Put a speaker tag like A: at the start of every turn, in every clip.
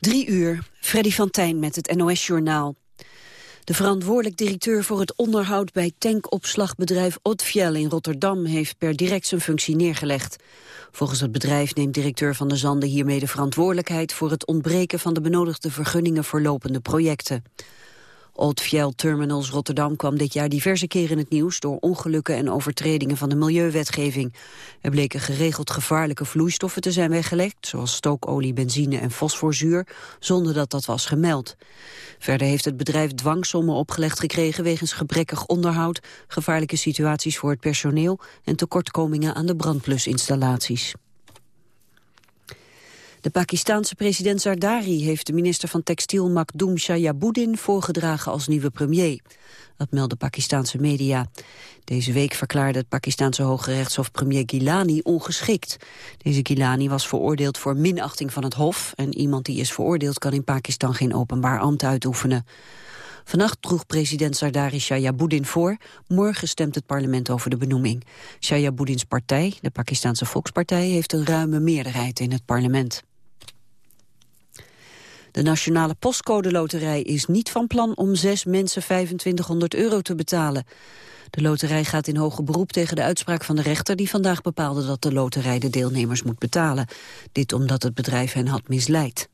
A: Drie uur, Freddy van Tijn met het NOS-journaal. De verantwoordelijk directeur voor het onderhoud bij tankopslagbedrijf Otfiel in Rotterdam heeft per direct zijn functie neergelegd. Volgens het bedrijf neemt directeur Van de Zanden hiermee de verantwoordelijkheid voor het ontbreken van de benodigde vergunningen voor lopende projecten. Oldfiel Terminals Rotterdam kwam dit jaar diverse keren in het nieuws... door ongelukken en overtredingen van de milieuwetgeving. Er bleken geregeld gevaarlijke vloeistoffen te zijn weggelekt... zoals stookolie, benzine en fosforzuur, zonder dat dat was gemeld. Verder heeft het bedrijf dwangsommen opgelegd gekregen... wegens gebrekkig onderhoud, gevaarlijke situaties voor het personeel... en tekortkomingen aan de brandplusinstallaties. De Pakistanse president Zardari heeft de minister van Textiel Makdoum Shayabuddin voorgedragen als nieuwe premier. Dat melden Pakistanse media. Deze week verklaarde het Pakistanse Hoge Rechtshof premier Gilani ongeschikt. Deze Gilani was veroordeeld voor minachting van het hof... en iemand die is veroordeeld kan in Pakistan geen openbaar ambt uitoefenen. Vannacht droeg president Zardari Shayabuddin voor. Morgen stemt het parlement over de benoeming. Shayabuddins partij, de Pakistanse Volkspartij, heeft een ruime meerderheid in het parlement. De Nationale Postcode Loterij is niet van plan om zes mensen 2500 euro te betalen. De loterij gaat in hoger beroep tegen de uitspraak van de rechter... die vandaag bepaalde dat de loterij de deelnemers moet betalen. Dit omdat het bedrijf hen had misleid.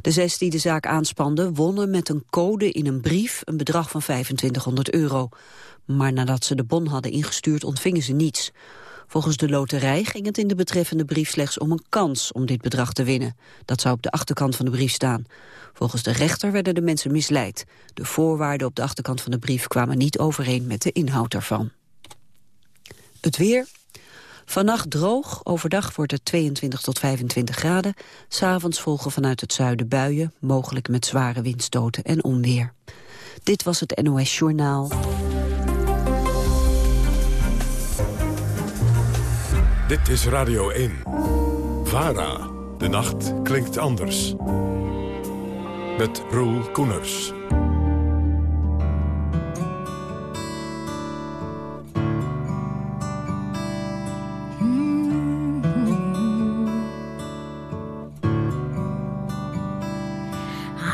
A: De zes die de zaak aanspanden wonnen met een code in een brief... een bedrag van 2500 euro. Maar nadat ze de bon hadden ingestuurd ontvingen ze niets. Volgens de loterij ging het in de betreffende brief slechts om een kans om dit bedrag te winnen. Dat zou op de achterkant van de brief staan. Volgens de rechter werden de mensen misleid. De voorwaarden op de achterkant van de brief kwamen niet overeen met de inhoud ervan. Het weer. Vannacht droog, overdag wordt het 22 tot 25 graden. S'avonds volgen vanuit het zuiden buien, mogelijk met zware windstoten en onweer. Dit was het NOS Journaal.
B: Dit is Radio 1. VARA. De nacht klinkt anders. Met Roel Koeners.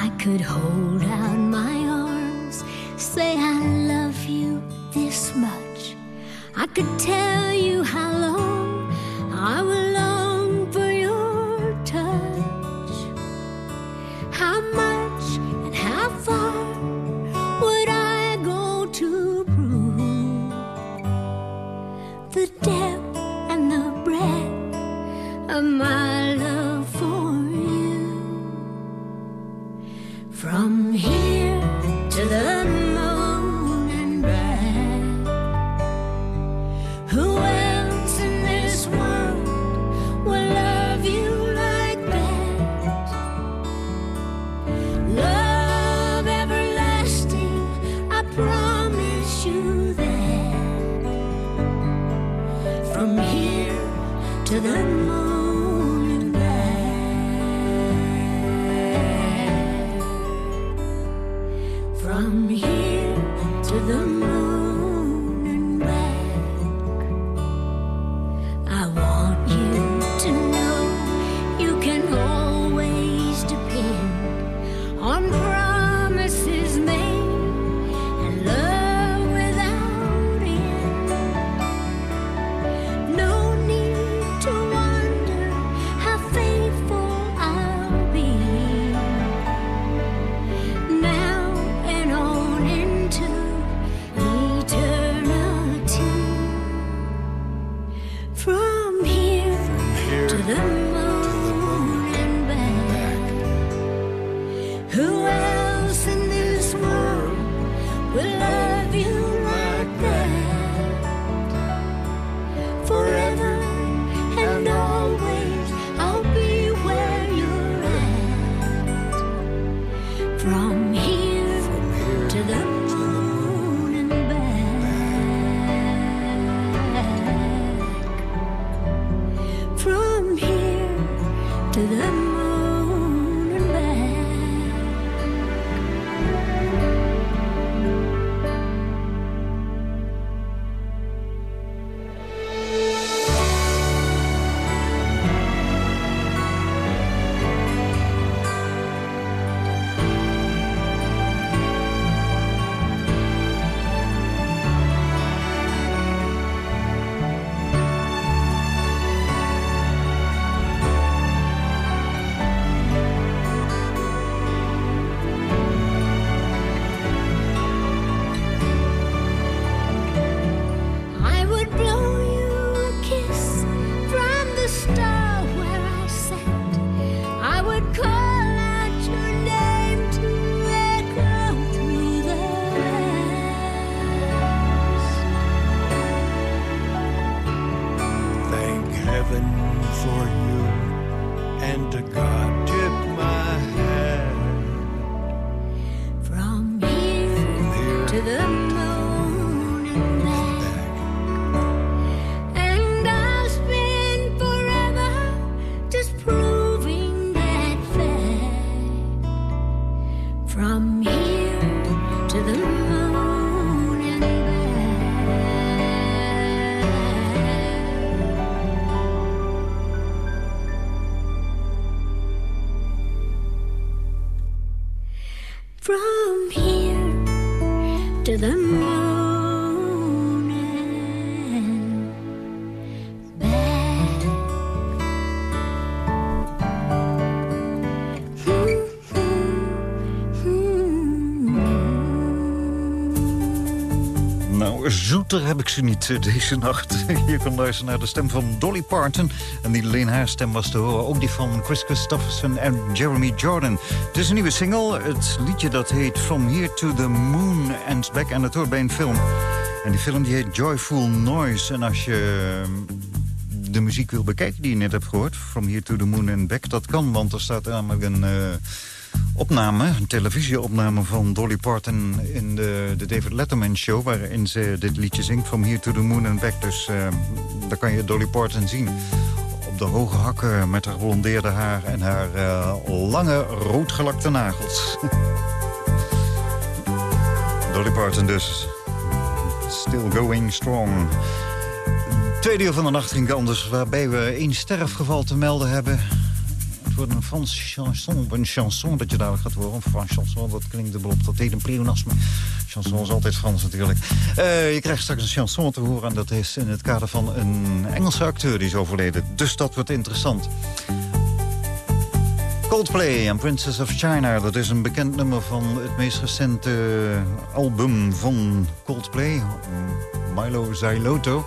C: I could hold out my
D: Heb ik ze niet eh, deze nacht. Je kan luisteren naar de stem van Dolly Parton. En niet alleen haar stem was te horen, ook die van Chris Christopherson en Jeremy Jordan. Het is een nieuwe single. Het liedje dat heet From Here to the Moon and Back. En het hoort bij een film. En die film die heet Joyful Noise. En als je ehm, de muziek wil bekijken die je net hebt gehoord... From Here to the Moon and Back, dat kan. Want er staat namelijk een... eh, opname, een televisieopname van Dolly Parton in de, de David Letterman Show... waarin ze dit liedje zingt, From Here to the Moon and Back. Dus eh, daar kan je Dolly Parton zien. Op de hoge hakken met haar blondeerde haar en haar eh, lange roodgelakte nagels. Dolly Parton dus. Still going strong. Tweede deel van de nacht ging anders, waarbij we één sterfgeval te melden hebben... Het wordt een Frans chanson, een chanson dat je dadelijk gaat horen. Een Frans chanson, dat klinkt dubbel op. Dat heet een pleonasme. Chanson is altijd Frans natuurlijk. Eh, je krijgt straks een chanson te horen. En dat is in het kader van een Engelse acteur die is overleden. Dus dat wordt interessant. Coldplay en Princess of China. Dat is een bekend nummer van het meest recente album van Coldplay. Milo Zailoto.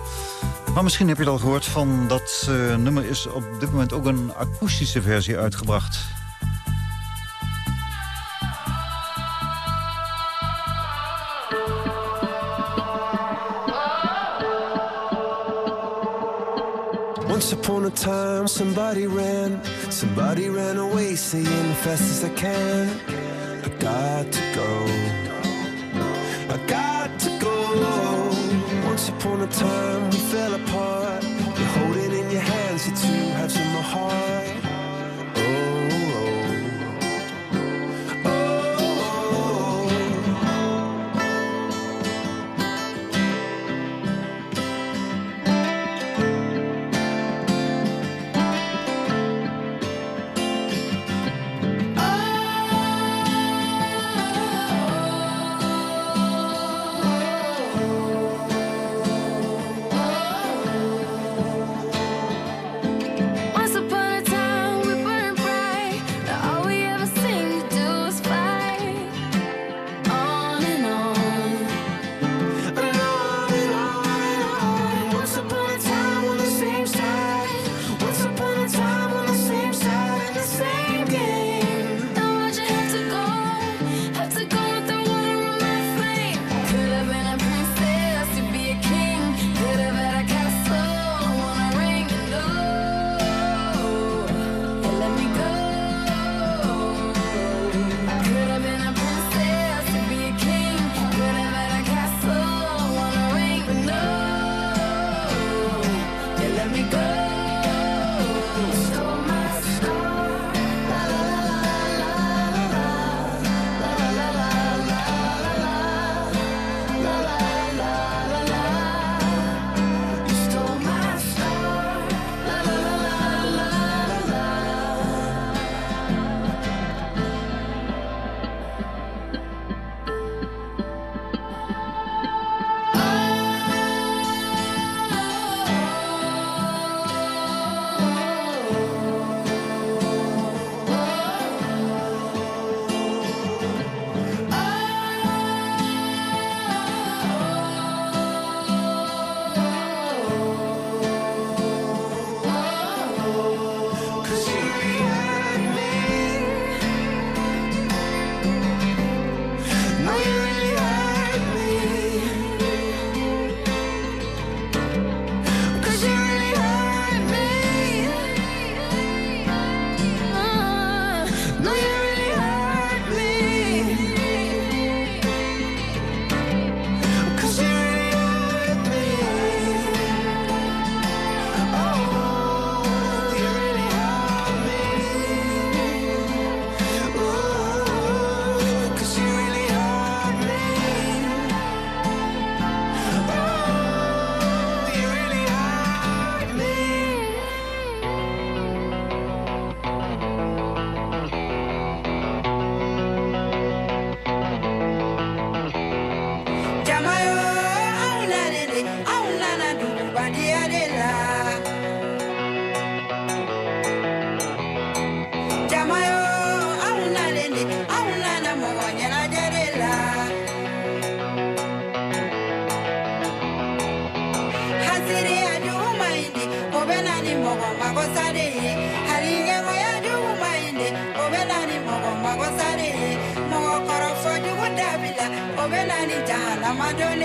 D: Maar misschien heb je het al gehoord van dat uh, nummer is op dit moment ook een akoestische versie uitgebracht.
E: Once upon a time, somebody ran, somebody ran away, saying as fast as I can. I got to go. I got to go. Once upon a time, we fell apart. You hold it in your hands, the two halves of my heart.
F: Ramadan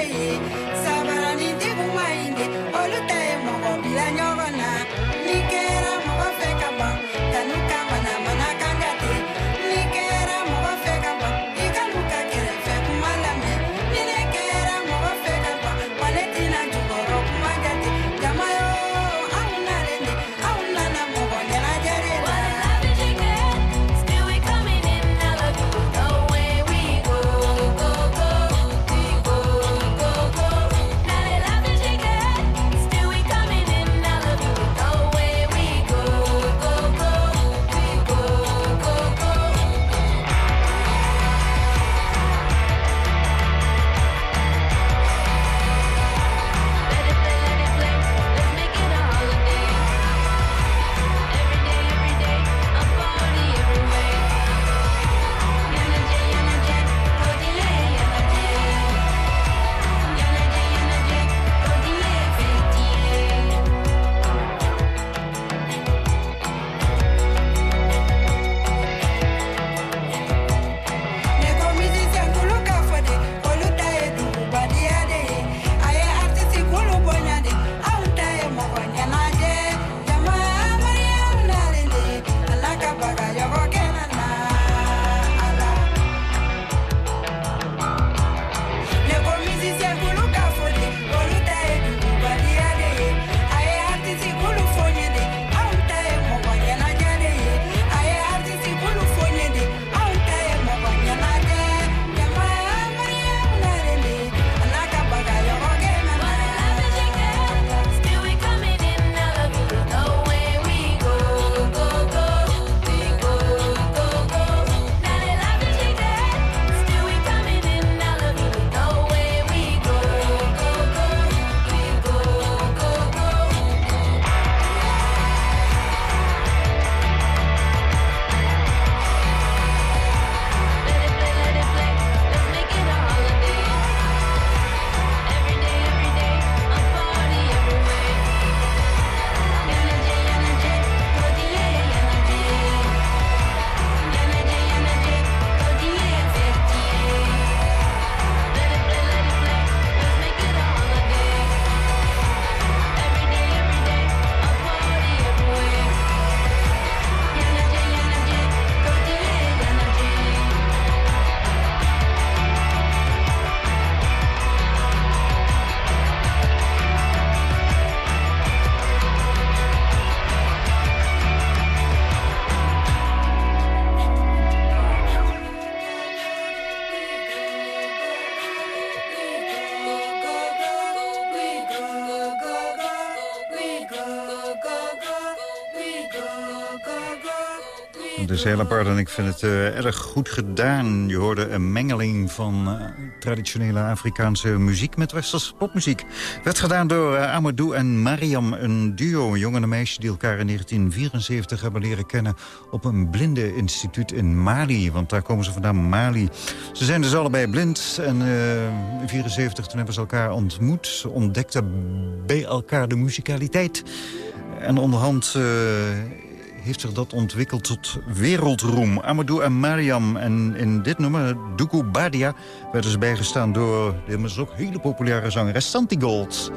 F: is heel apart en ik vind het eh, erg goed gedaan. Je hoorde een mengeling van eh, traditionele Afrikaanse muziek met westerse popmuziek. Werd gedaan door eh, Amadou en Mariam, een duo, een jongen en meisje... die elkaar in 1974 hebben leren kennen op een blindeninstituut in Mali. Want daar komen ze vandaan, Mali. Ze zijn dus allebei blind en in 1974 toen hebben ze elkaar ontmoet. Ze ontdekten bij elkaar de muzikaliteit. En onderhand... heeft zich dat ontwikkeld tot wereldroem. Amadou en Mariam. En in dit nummer, Duku Badia, werden ze bijgestaan door... de ook hele populaire zangeres Santi Gold.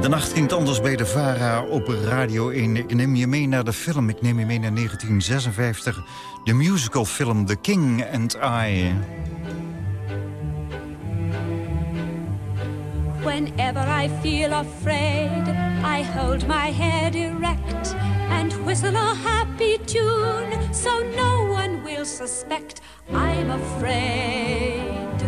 F: De nacht ging anders bij de VARA op Radio 1. Ik neem je mee naar de film. Ik neem je mee naar 1956. De musicalfilm The King and I.
G: Whenever I feel afraid, I hold my head erect and whistle a happy tune so no one will suspect I'm afraid.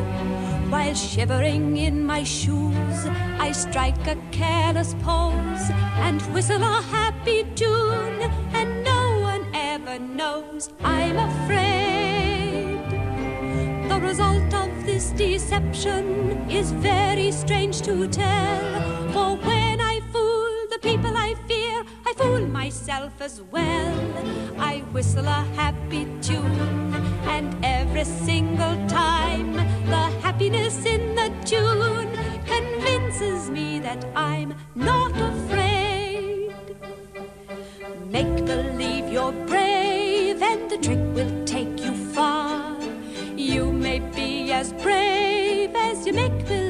G: While shivering in my shoes, I strike a careless pose and whistle a happy tune, and no one ever knows I'm afraid. The result of this deception is very strange to tell. For when I fool the people I fear, I fool myself as well. I whistle a happy tune, and every single time, the happiness in the tune convinces me that I'm not afraid. Make believe you're brave
H: and the trick will take you far. You may be as brave as you make believe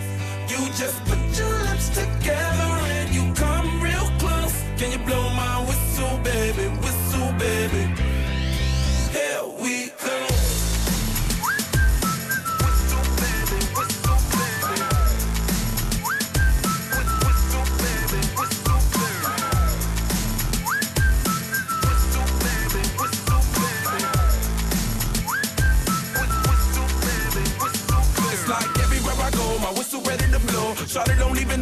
I: just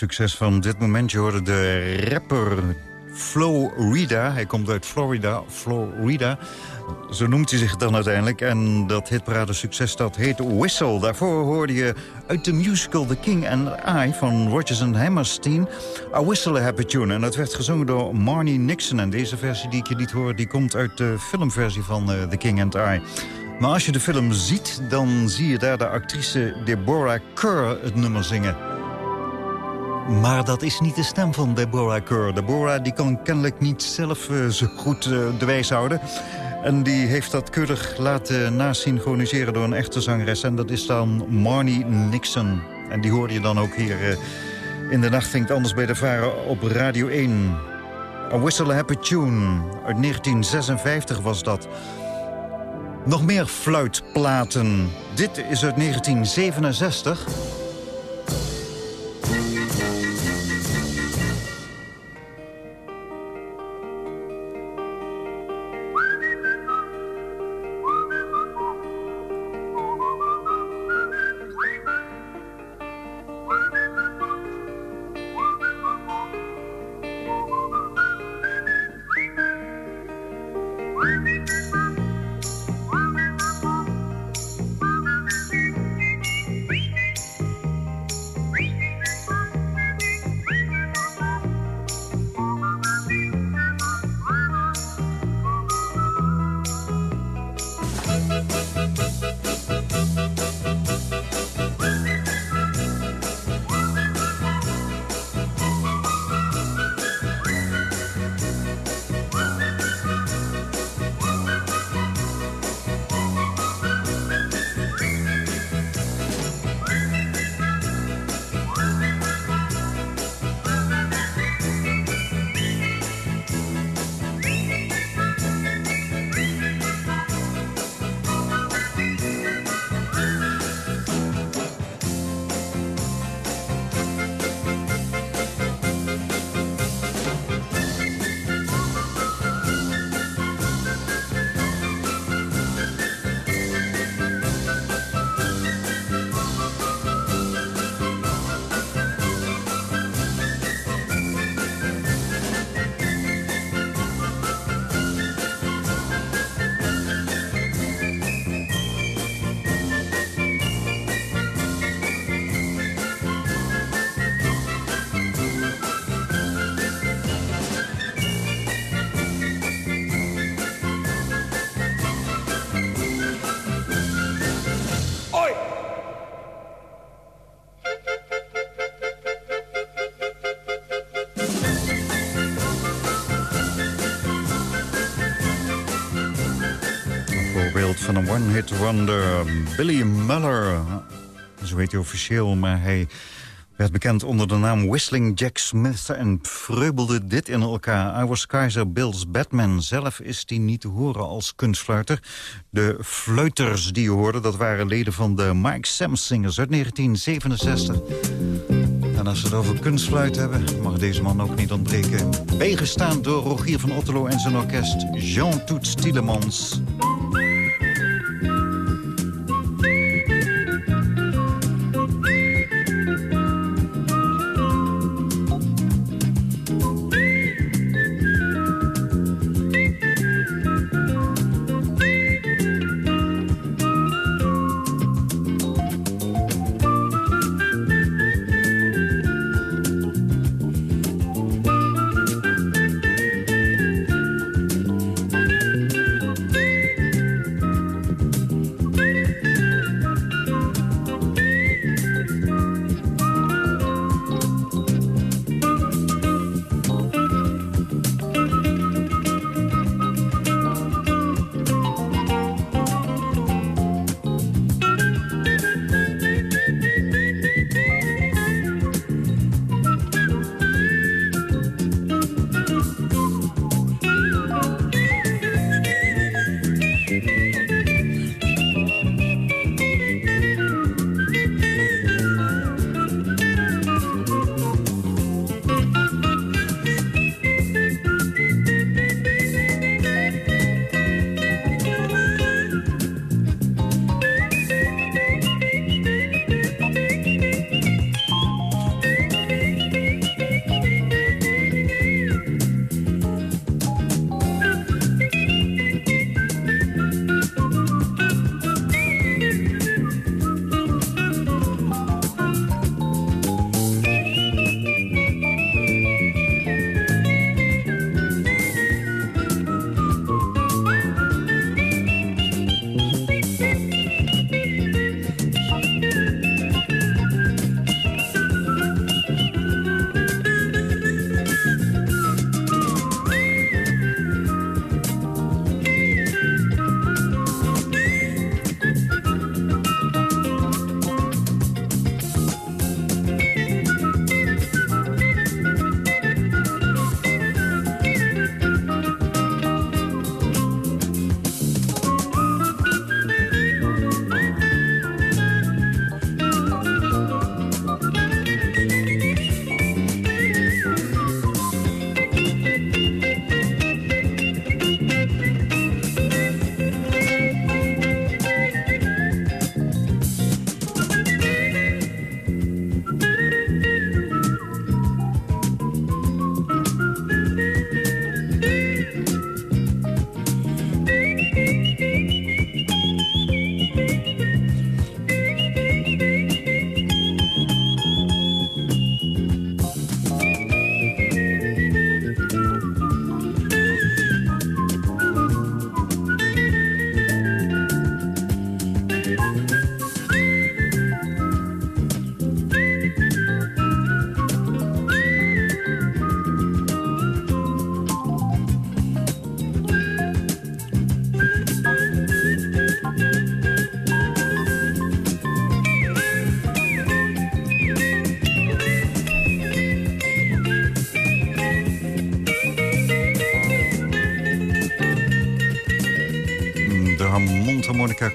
D: hitparade-succes van dit moment. Je hoorde de rapper Florida. Hij komt uit Florida. Florida. Zo noemt hij zich dan uiteindelijk. En dat hitparade-succes dat heet Whistle. Daarvoor hoorde je uit de musical The King and I van Rodgers and Hammerstein... A Whistle Happy Tune. En dat werd gezongen door Marnie Nixon. En deze versie die ik je liet horen... die komt uit de filmversie van eh, The King and I. Maar als je de film ziet, dan zie je daar de actrice Deborah Kerr het nummer zingen. Maar dat is niet de stem van Deborah Kerr. Deborah die kan kennelijk niet zelf eh, zo goed eh, de wijs houden. En die heeft dat keurig laten nasynchroniseren door een echte zangeres. En dat is dan Marnie Nixon. En die hoorde je dan ook hier eh, in de nacht vindt anders bij de Varen op Radio 1. A Whistle a Happy Tune. Uit 1956 was dat. Nog meer fluitplaten. Dit is uit 1967. Wonder, Billy Muller. Zo heet hij officieel, maar hij werd bekend onder de naam Whistling Jack Smith... en vreubelde dit in elkaar. I was Kaiser Bill's Batman. Zelf is hij niet te horen als kunstfluiter. De fluiters die je hoorde, dat waren leden van de Mike Sam Singers uit 1967. En als we het over kunstfluit hebben, mag deze man ook niet ontbreken. Bijgestaan door Rogier van Otterlo en zijn orkest Jean Toets Tielemans.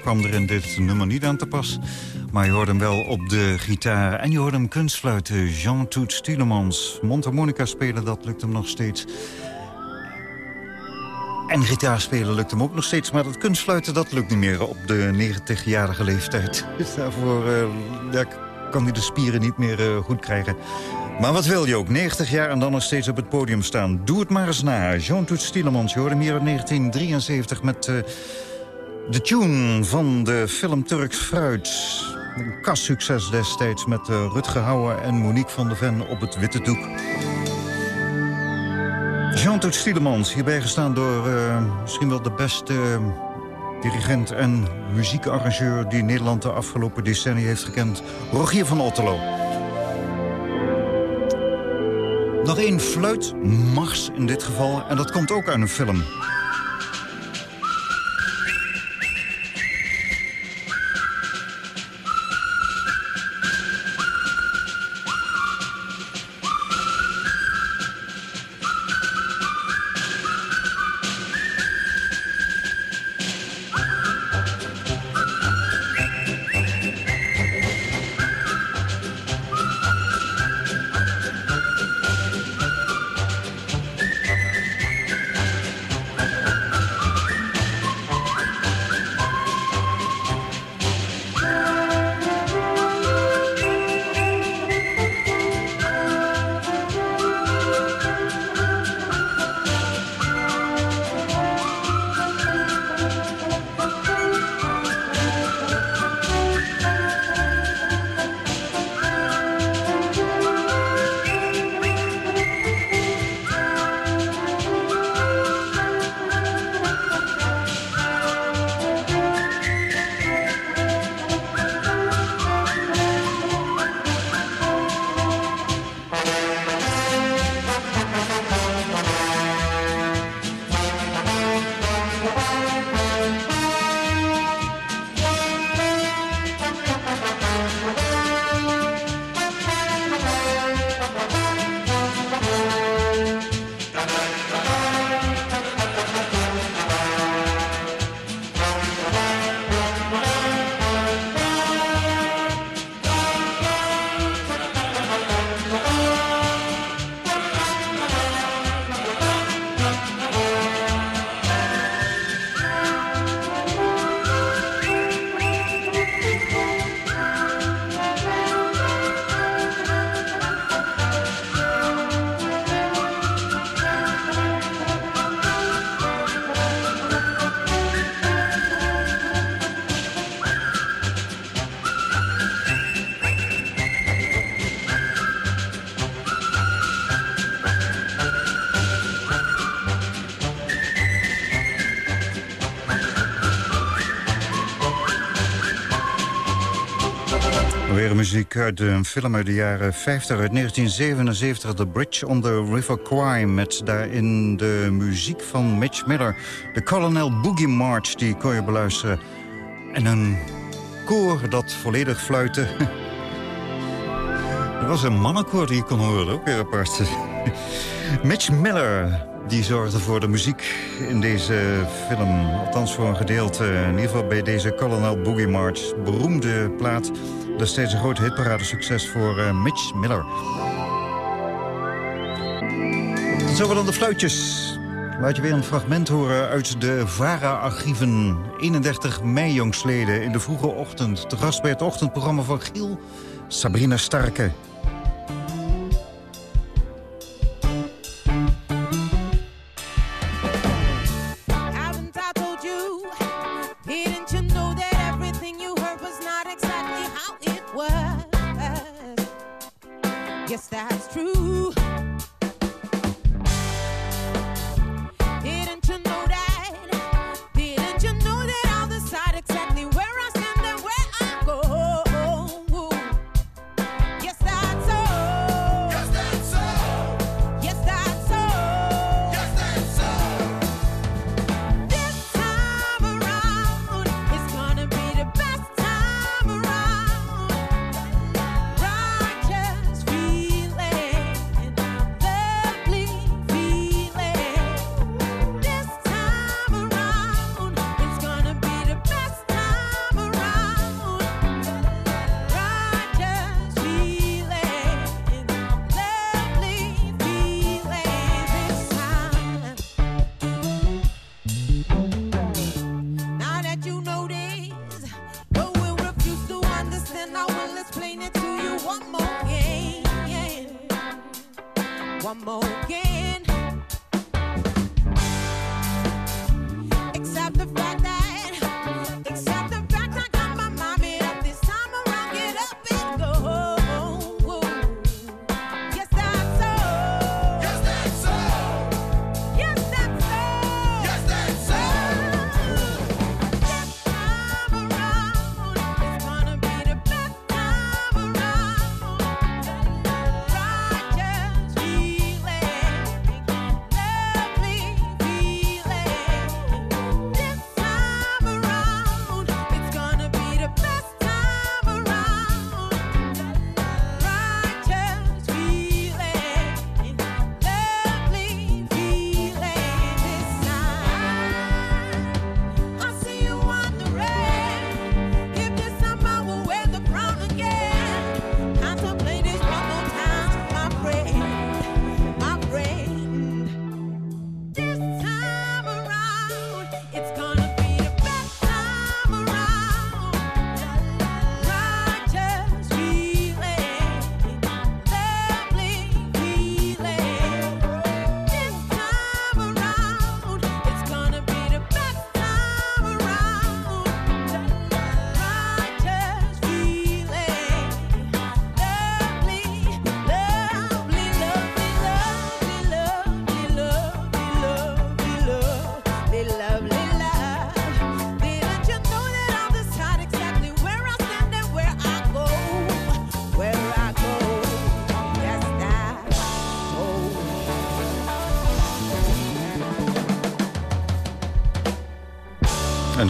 D: Kwam er in dit nummer niet aan te pas. Maar je hoort hem wel op de gitaar. En je hoort hem kunstfluiten, Jean Toet Tielemans. Mondharmonica spelen, dat lukt hem nog steeds. En gitaar spelen lukt hem ook nog steeds. Maar dat kunstfluiten, dat lukt niet meer op de 90-jarige leeftijd. Dus daarvoor eh, kan hij de spieren niet meer eh, goed krijgen. Maar wat wil je ook? 90 jaar en dan nog steeds op het podium staan. Doe het maar eens na. Jean Toet Tielemans, je hoorde hem hier in 1973 met... eh, de tune van de film Turks Fruit. Een kassucces destijds met uh, Rutger Hauer en Monique van der Ven op het witte doek. Jean Toet Stielemans, hierbij gestaan door eh, misschien wel de beste eh, dirigent en muziekarrangeur... die Nederland de afgelopen decennia heeft gekend, Rogier van Otterlo. Nog één fluitmars in dit geval, en dat komt ook uit een film... muziek uit een film uit de jaren 50, uit 1977... The Bridge on the River Kwai... met daarin de muziek van Mitch Miller. De Colonel Boogie March, die kon je beluisteren. En een koor dat volledig fluitte. Er was een mannenkoor die je kon horen, ook weer apart. Mitch Miller, die zorgde voor de muziek in deze film. Althans voor een gedeelte, in ieder geval bij deze Colonel Boogie March. Beroemde plaat, destijds een groot hitparade succes voor eh, Mitch Miller. Zo dan de fluitjes. Laat je weer een fragment horen uit de VARA-archieven. 31 mei jongsleden in de vroege ochtend. Te gast bij het ochtendprogramma van Giel, Sabrina Starke.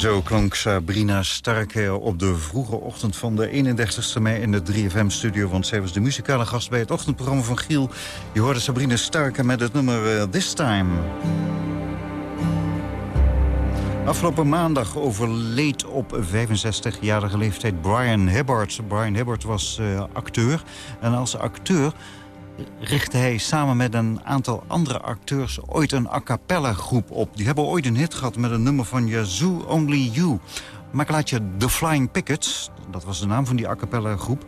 D: Zo klonk Sabrina Stark eh, op de vroege ochtend van de 31ste mei in de 3FM-studio. Want zij was de muzikale gast bij het ochtendprogramma van Giel. Je hoorde Sabrina Stark met het nummer eh, This Time. Afgelopen maandag overleed op 65-jarige leeftijd Brian Hibbert. Brian Hibbert was eh, acteur. En als acteur richtte hij samen met een aantal andere acteurs ooit een a groep op. Die hebben ooit een hit gehad met een nummer van Yazoo Only You. Maar ik laat je The Flying Pickets, dat was de naam van die a cappella groep...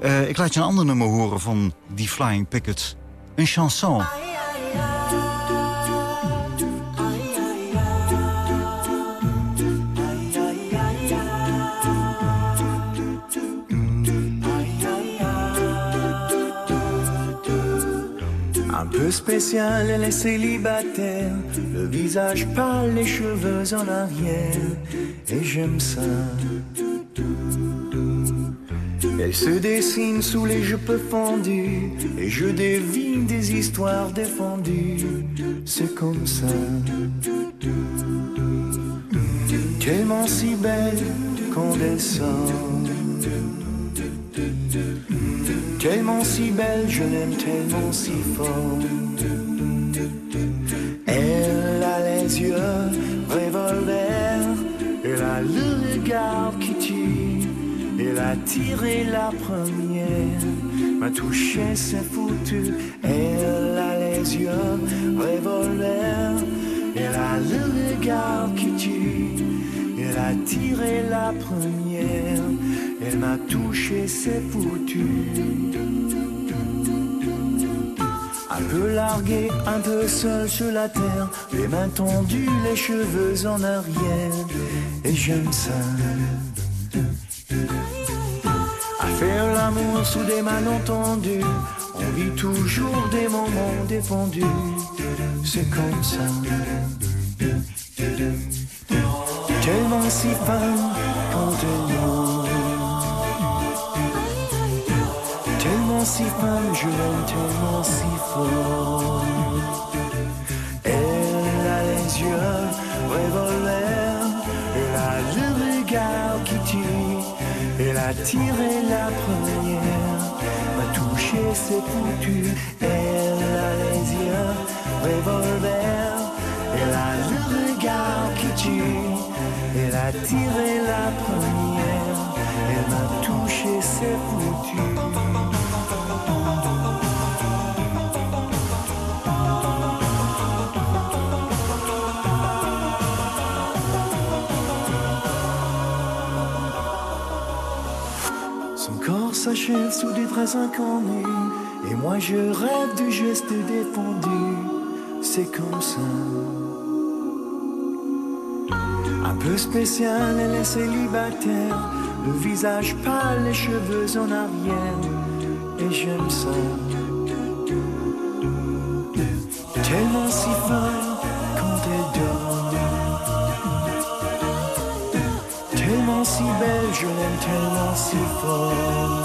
D: eh, ik laat je een ander nummer horen van die Flying Pickets. Een chanson.
J: Spécial, elle est célibataire, le visage pâle, les cheveux en arrière, et j'aime ça. Elle se dessine sous les jupes fendues, et je devine des histoires défendues, c'est comme ça. Tellement si belle qu'on descend. Tellement si belle, je l'aime tellement si fort. Elle a les yeux revolver, elle a le regard qui tue, elle a tiré la première, m'a touché, c'est foutu. Elle a les yeux revolver, elle a le regard qui tue, elle a tiré la première. Elle m'a touché, c'est foutu. Un peu largué, un peu seul sur la terre, les mains tendues, les cheveux en arrière, et j'aime ça. À faire l'amour sous des malentendus, on vit toujours des moments défendus, c'est comme ça. Tellement si fine quand elle si femme, je l'aime tellement si fort. Elle a les yeux revolver, elle a le regard qui tue, elle a tiré la première, m'a touché, c'est foutu. Elle a les yeux revolver, elle a le regard qui tue, elle a tiré la première, elle m'a touché, c'est foutu. Sous des draps incarnés Et moi je rêve du geste défendu. C'est comme ça. Un peu spécial, elle est célibataire. Le visage pâle, les cheveux en arrière. Et j'aime ça. Tellement si fort quand elle dort. Tellement si belle, je l'aime tellement si fort.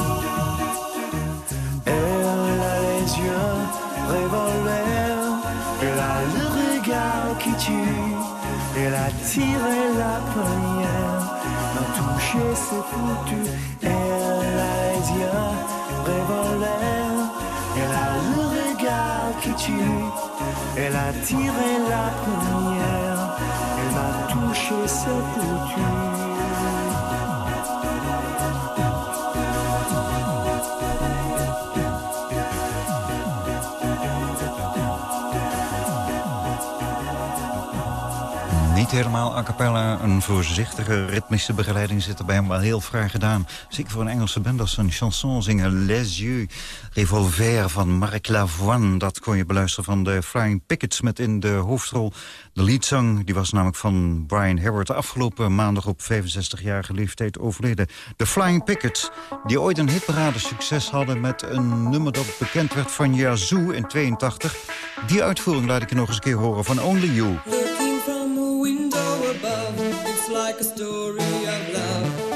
J: Qui tue, elle a tiré la première, m'a touché, c'est foutu. Elle a les yeux revolver, elle a le regard qui tue, elle a tiré la première, elle m'a touché, c'est foutu.
D: Helemaal a cappella, een voorzichtige ritmische begeleiding zit erbij, maar heel fraai gedaan. Zeker voor een Engelse band als een chanson zingen. Les Yeux, Revolver van Marc Lavoine. Dat kon je beluisteren van de Flying Pickets met in de hoofdrol de leadzang. Die was namelijk van Brian Hibbert afgelopen maandag op 65-jarige leeftijd overleden. De Flying Pickets, die ooit een hitparade succes hadden met een nummer dat bekend werd van Yazoo in 82. Die uitvoering laat ik je nog eens een keer horen van Only You.
K: Above, it's like a story of love.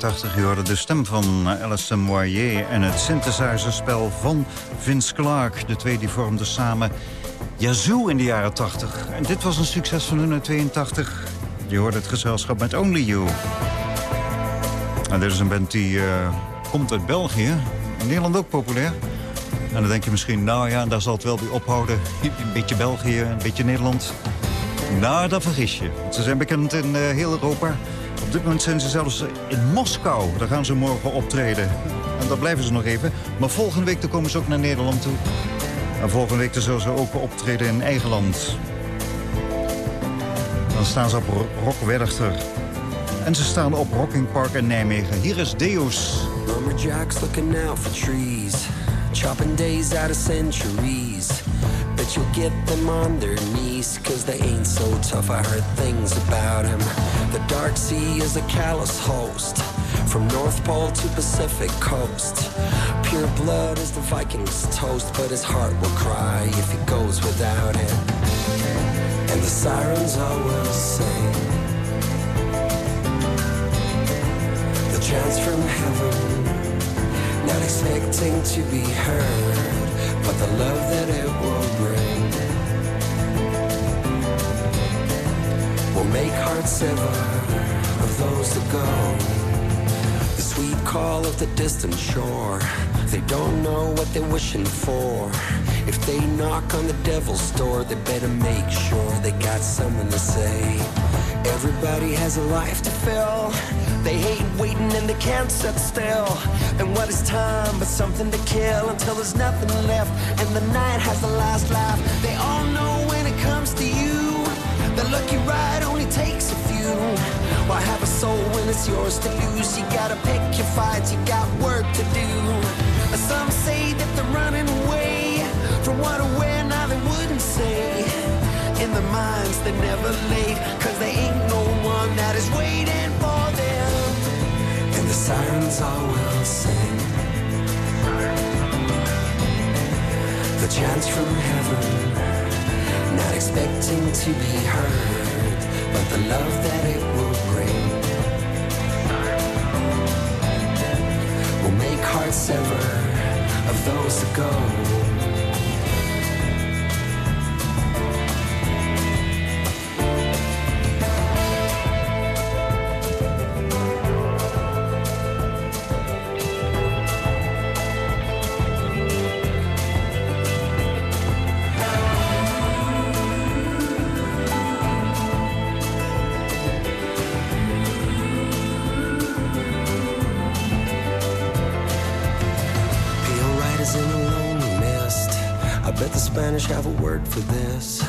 D: 1982 je hoorde de stem van Alison Moyer en het synthesizerspel van Vince Clark. De twee die vormden samen Yazoo in de jaren 80. En dit was een succes van hun uit 82. Je hoorde het gezelschap met Only You. En dit is een band die eh, komt uit België. In Nederland ook populair. En dan denk je misschien, nou ja, daar zal het wel bij ophouden. Een beetje België, een beetje Nederland. Nou, dat vergis je. Ze zijn bekend in eh, heel Europa. Op dit moment zijn ze zelfs in Moskou. Daar gaan ze morgen optreden. En daar blijven ze nog even. Maar volgende week komen ze ook naar Nederland toe. En volgende week dan zullen ze ook optreden in eigen land. Dan staan ze op Ro- Rock Werchter. En ze staan op Rocking Park in Nijmegen. Hier is Deus.
E: Lumberjacks looking out for trees, chopping days out of centuries. Bet you'll get them on their knees, cause they ain't so tough. I heard things about him. The Dark Sea is a callous host, from North Pole to Pacific coast. Pure blood is the Viking's toast, but his heart will cry if he goes without it. And the sirens always sing. the chance from heaven. Not expecting to be heard, but the love that it will bring make hearts sever of those that go. The sweet call of the distant shore. They don't know what they're wishing for. If they knock on the devil's door, they better make sure they got someone to say. Everybody has a life to fill. They hate waiting and they can't sit still. And what is time but something to kill until there's nothing left and the night has the last laugh. They all lucky ride only takes a few. Why have a soul when it's yours to lose? You gotta pick your fights, you got work to do. Some say that they're running away from what or where now they wouldn't say. In their minds they're never late, cause they ain't no one that is waiting for them. And the sirens all will sing. The chants from heaven, not expecting to be heard, but the love that it will bring will make hearts ever of those that go. Spanish have a word for this.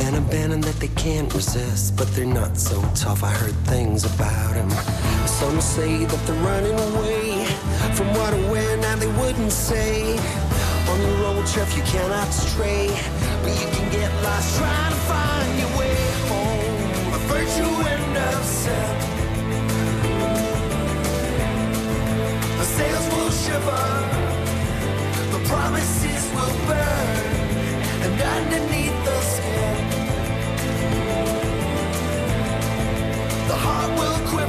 E: An abandon that they can't resist, but they're not so tough. I heard things about him. Some say that they're running away from what or where, now they wouldn't say. On your road trip, you cannot stray, but you can get lost trying to find your way home. A sin. The sails will shiver, the promises will burn, and the heart will quit.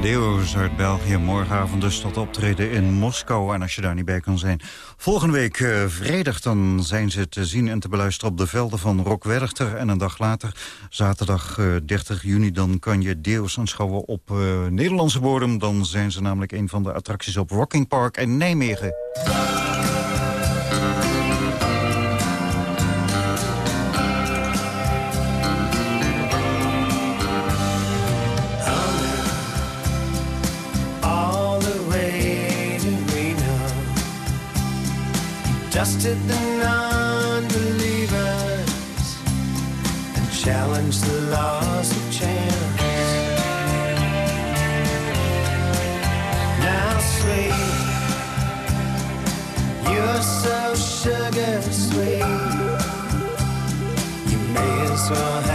D: Deo's uit België, morgenavond dus tot optreden in Moskou. En als je daar niet bij kan zijn. Volgende week eh, vrijdag dan zijn ze te zien en te beluisteren op de velden van Rock Werchter. En een dag later, zaterdag eh, 30 juni, dan kan je Deo's aanschouwen op eh, Nederlandse bodem. Dan zijn ze namelijk een van de attracties op Rocking Park in Nijmegen.
E: Dusted the non-believers and challenged the laws of chance. Now, sweet, you're so sugar sweet. You may as well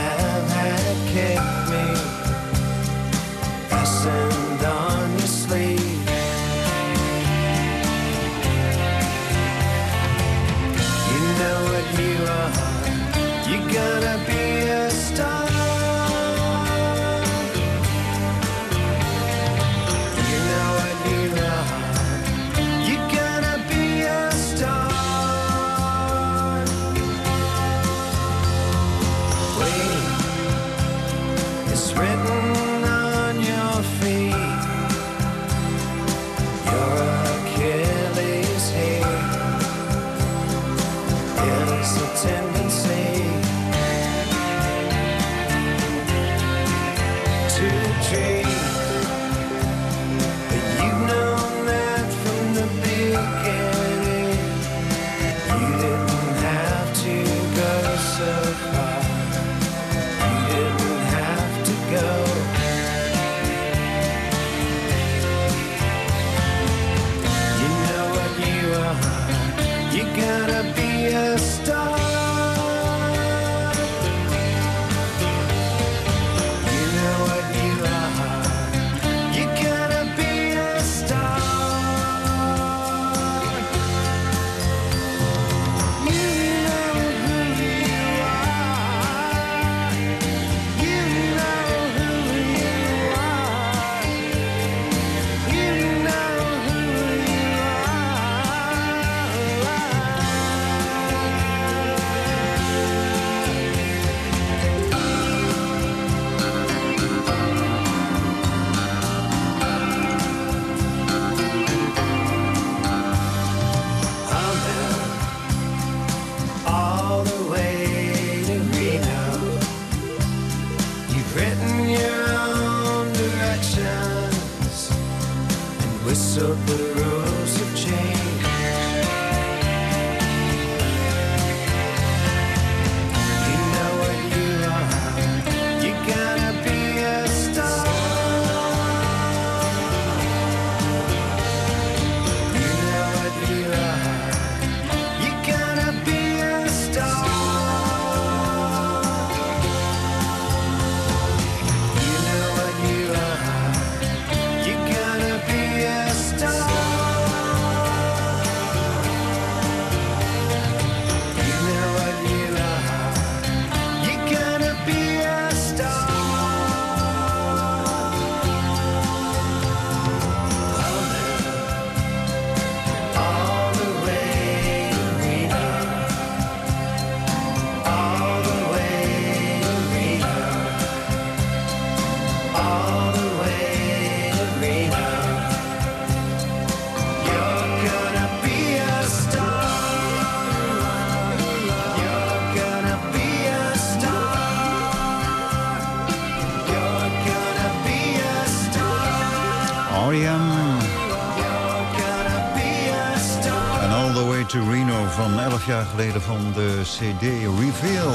E: Reno
D: van 11 jaar geleden van de CD Reveal.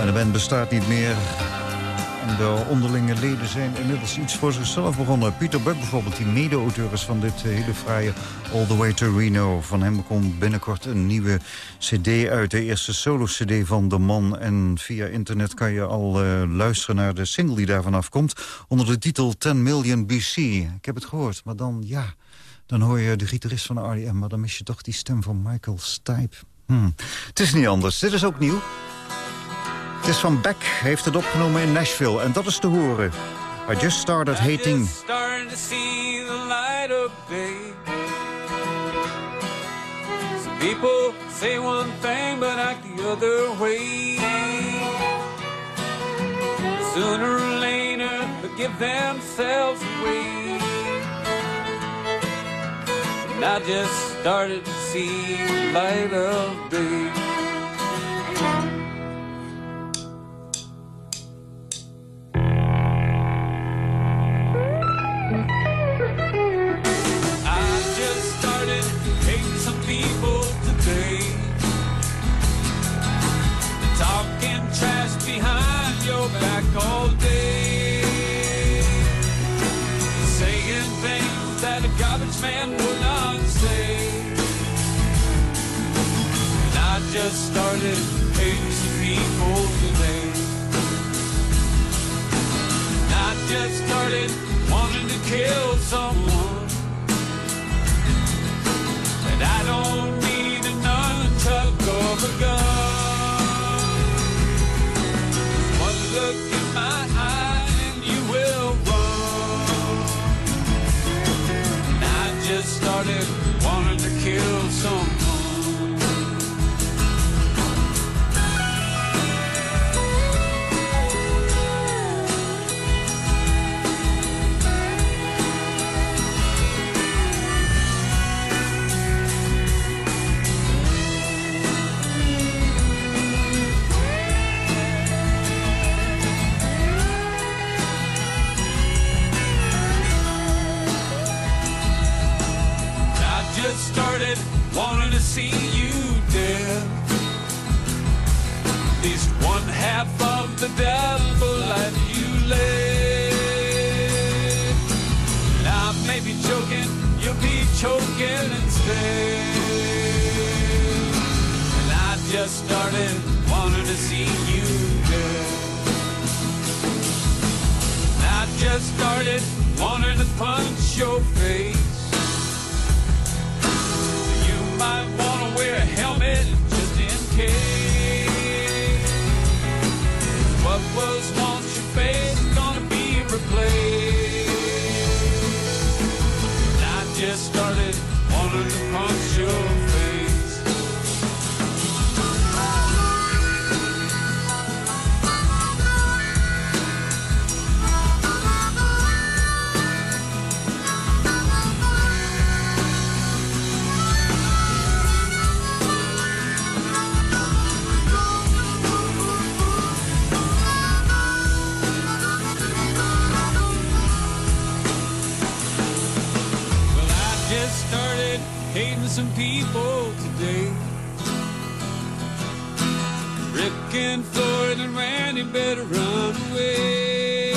D: En de band bestaat niet meer. En de onderlinge leden zijn inmiddels iets voor zichzelf begonnen. Peter Buck bijvoorbeeld, die mede-auteur is van dit eh, hele fraaie All the Way to Reno. Van hem komt binnenkort een nieuwe cd uit. De eerste solo-cd van de man. En via internet kan je al eh, luisteren naar de single die daarvan afkomt. Onder de titel 10 Million BC. Ik heb het gehoord, maar dan ja... Dan hoor je de gitarist van de R.E.M., maar dan mis je toch die stem van Michael Stipe. Hmm. Het is niet anders, dit is ook nieuw. Het is van Beck, heeft het opgenomen in Nashville. En dat is te horen. I just started hating...
L: Just starting to see the light of day. Some people say one thing but act the other way. Sooner or later, they give themselves away. I just started to see light of day. Just started hating people today. I just started wanting to kill someone. And I don't Just started hating some people today. Rick and Floyd and Randy better run away.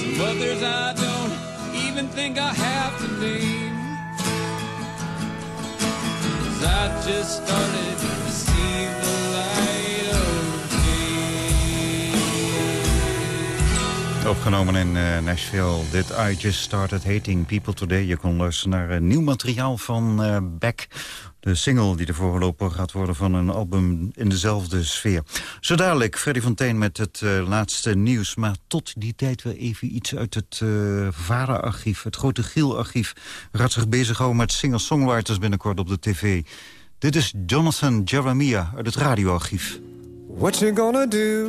L: Some others I don't even think I have to name. 'Cause I just started
D: Opgenomen in eh, Nashville. Dit I Just Started Hating People Today. Je kon luisteren naar nieuw materiaal van eh, Beck. De single die de voorloper gaat worden van een album in dezelfde sfeer. Zo dadelijk Freddy Fontaine met het eh, laatste nieuws. Maar tot die tijd weer even iets uit het eh VARA-archief. Het grote Giel-archief. Gaat zich bezighouden met singer-songwriters binnenkort op de tv. Dit is Jonathan Jeremiah uit het radioarchief.
M: What you gonna do?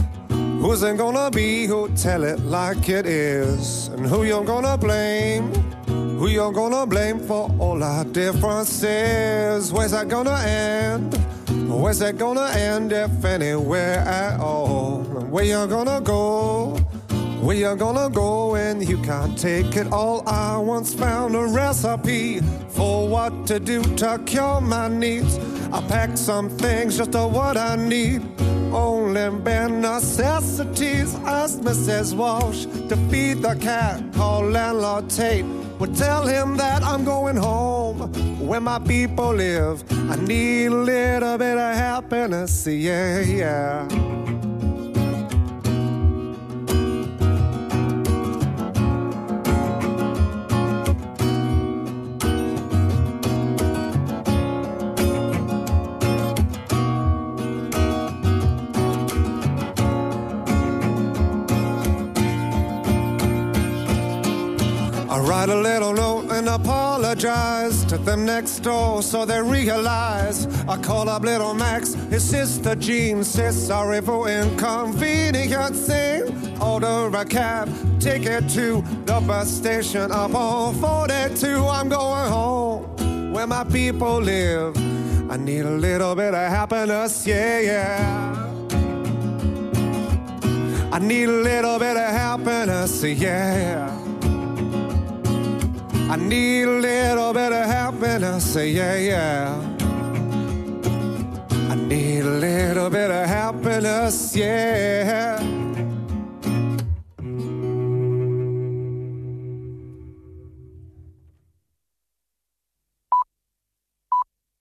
M: Who's it gonna be who'll tell it like it is? And who you're gonna blame? Who you're gonna blame for all our differences? Where's that gonna end? Where's that gonna end if anywhere at all? Where you're gonna go? Where you're gonna go when you can't take it all? I once found a recipe for what to do to cure my needs. I packed some things just to what I need. Only bare necessities, asked Mrs. Walsh to feed the cat called Landlord Tate. Would tell him that I'm going home where my people live. I need a little bit of happiness, yeah, yeah. Write a little note and apologize to them next door so they realize. I call up little Max, his sister Jean says sorry for inconveniencing. Order a cab, take it to the bus station up on 42. I'm going home where my people live. I need a little bit of happiness, yeah, yeah. I need a little bit of happiness, yeah. I need a little bit of happiness, yeah, yeah. I need a little bit of happiness, yeah.